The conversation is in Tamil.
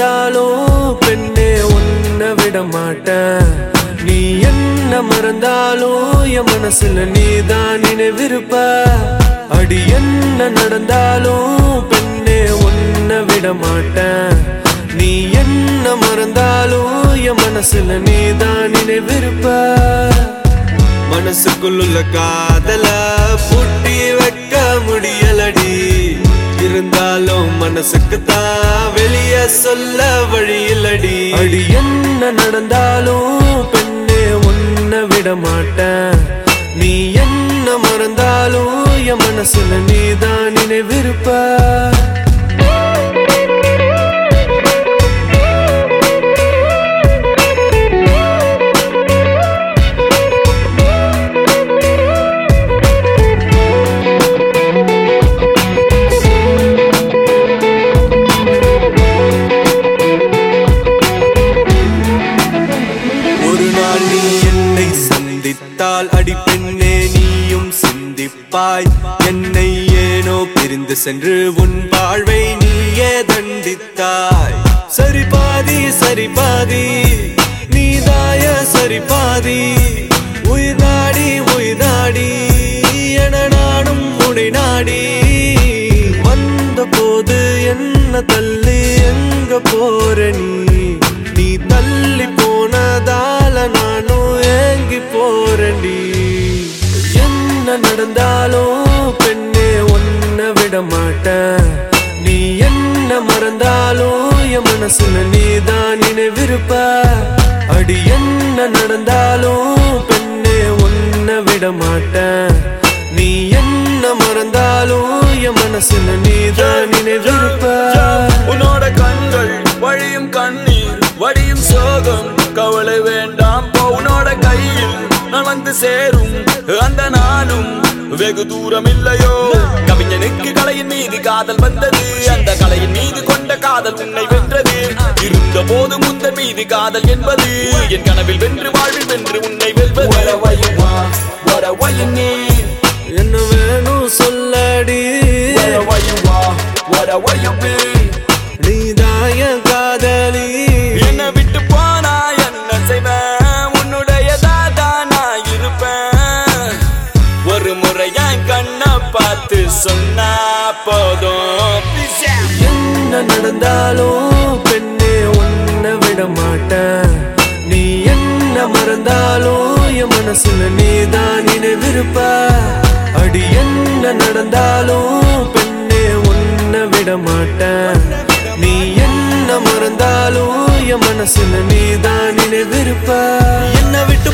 மறந்தாலும் பெண்ணே உன்னை விட மாட்டேன் நீ என்ன மறந்தாலும் என் மனசுல நீதான் நினைவிருப்ப. அடி என்ன நடந்தாலும் பெண்ணே உன்னை விட மாட்டேன் நீ என்ன மறந்தாலும் என் மனசுல நீதான் நினைவிருப்ப. மனசுக்குள்ள காதல பூட்டி வைக்க முடியலடி. இருந்தாலும் மனசுக்கு தான் சொல்ல வழி இல்லடி அடி என்ன நடந்தாலும் பெண்ணே உன்னை விட மாட்டேன். நீ என்ன மறந்தாலும் என் மனசுல நீதான் நினைவிருப்ப. என்னை ஏனோ பிரிந்து சென்று உன் வாழ்வை நீயே தண்டித்தாய். சரி பாதி சரி பாதி நீதாய சரி பாதி உயிர் நாடி உயிர் நாடி என நானும் உடை நாடி. வந்த போது என்ன தள்ளி எங்க போற நீ? நீ தள்ளி போனதால நானும் ஏங்கி போறேன்டி என்ன நடந்தாலும் அடி என்ன நடந்தாலும் பெண்ணே உன்னை விட மாட்டேன். நீ என்ன மறந்தாலும் என் மனசுல நீதான் நினைவிருப்ப. உன்னோட கண்கள் வழியும் கண்ணீர் வடியும் சோகம். கவலை வேண்டாம் உன்னோட கையில் நான் வந்து சேரும். அந்த நாளும் வெகு தூரம் இல்லையோ. கவிஞனுக்கு கலையின் மீது காதல் வந்தது. மீது காதல் என்பது என் கனவில் வென்று வாழ்வில் வென்று உன்னை வெல்வது. என்ன வேணும் சொல்லடி. நீதாய காதலி. என்னை விட்டு போனா என்ன செய்வேன்? உன்னுடையதா தான் நான் இருப்பேன். ஒரு முறை என் கண்ணை பார்த்து சொன்னா போதும். என்ன நடந்தாலும் நடந்தாலும் என் மனசுல நீதான் நினைவிருப்ப. அடி என்ன நடந்தாலும் பெண்ணே உன்னை விட மாட்டேன். நீ என்ன மறந்தாலும் என் மனசுல நீதான் நினைவிருப்ப. என்ன விட்டு